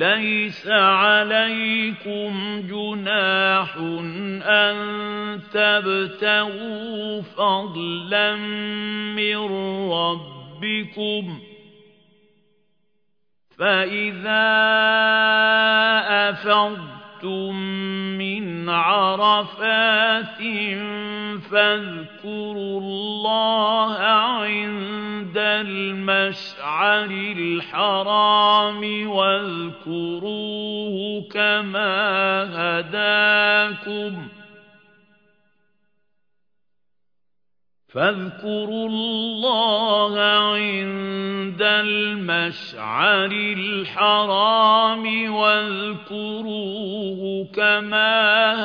ليس عليكم جناح أن تبتغوا فضلا من ربكم. فإذا أفضتم من عرفات فاذكروا الله المشعر الحرام واذكروه كما هداكم فاذكروا الله عند المشعر الحرام واذكروه كما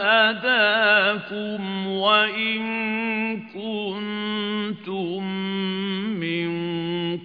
هداكم وإن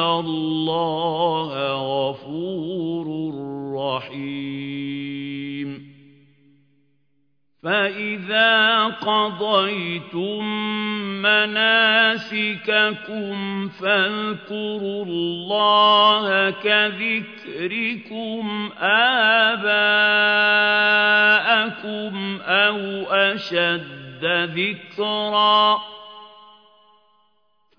الله غفور رحيم. فإذا قضيتم مناسككم فاذكروا الله كذكركم آباءكم أو أشد ذكرًا.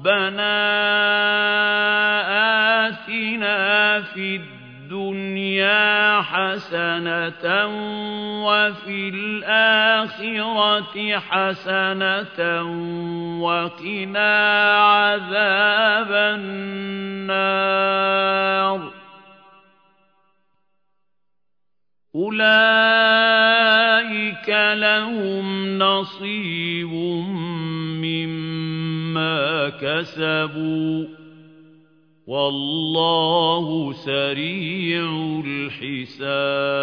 ربنا آتنا في الدنيا حسنة وفي الآخرة حسنة وقنا عذاب النار. أولئك لهم نصيب مما كسبوا والله سريع الحساب